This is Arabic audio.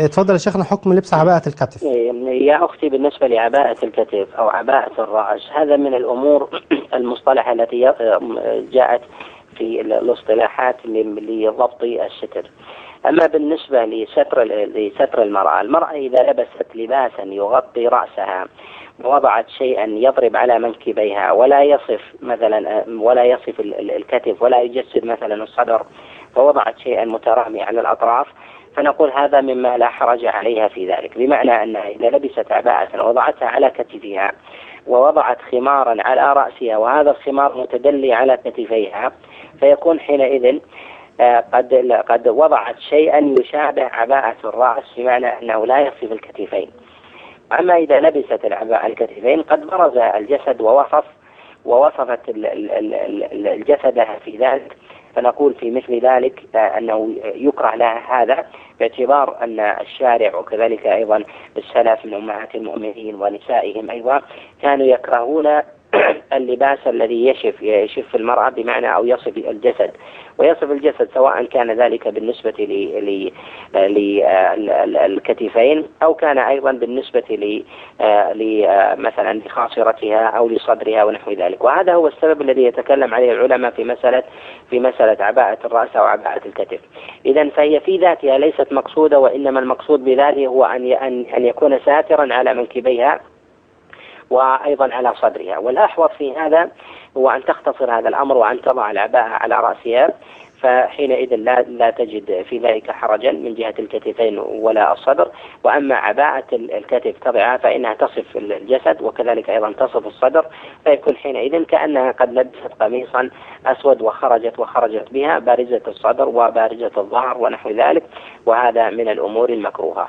اتفضل يا شيخنا حكم لبس عباءة الكتف. يا أختي بالنسبة لعباءة الكتف أو عباءة الرأس هذا من الأمور المصطلحة التي جاءت في الاصطلاحات لضبط الستر. أما بالنسبة لستر لستر المرأة المرأة إذا لبست لباسا يغطي رأسها ووضعت شيئا يضرب على منكبيها ولا يصف مثلا ولا يصف الكتف ولا يجسد مثلا الصدر فوضعت شيئا مترامي على الأطراف فنقول هذا مما لا حرج عليها في ذلك بمعنى أنها إذا لبست عباءة وضعتها على كتفها ووضعت خمارا على رأسها وهذا الخمار متدلي على كتفيها فيكون حينئذ آه، قد قد وضعت شيئا يشابه عباءة الرأس بمعنى أنه لا يصف الكتفين. أما إذا لبست العباءة الكتفين قد برز الجسد ووصف ووصفت الجسد في ذلك فنقول في مثل ذلك آه، أنه يكره لها هذا. باعتبار أن الشارع وكذلك أيضا السلف من أمهات المؤمنين ونسائهم أيضا كانوا يكرهون اللباس الذي يشف يشف المرأة بمعنى أو يصف الجسد. ويصف الجسد سواء كان ذلك بالنسبة للكتفين أو كان أيضا بالنسبة مثلا لخاصرتها أو لصدرها ونحو ذلك. وهذا هو السبب الذي يتكلم عليه العلماء في مسألة في مسألة عباءة الرأس أو عباءة الكتف. إذا فهي في ذاتها ليست مقصودة وإنما المقصود بذلك هو أن أن يكون ساترا على منكبيها. وأيضا على صدرها. والأحوط في هذا هو أن تختصر هذا الأمر وأن تضع العباءة على رأسها فحينئذ لا لا تجد في ذلك حرجا من جهة الكتفين ولا الصدر. وأما عباءة الكتف تضعها فإنها تصف الجسد وكذلك أيضا تصف الصدر فيكون حينئذ كأنها قد لبست قميصا أسود وخرجت وخرجت بها بارزة الصدر وبارزة الظهر ونحو ذلك وهذا من الأمور المكروهة.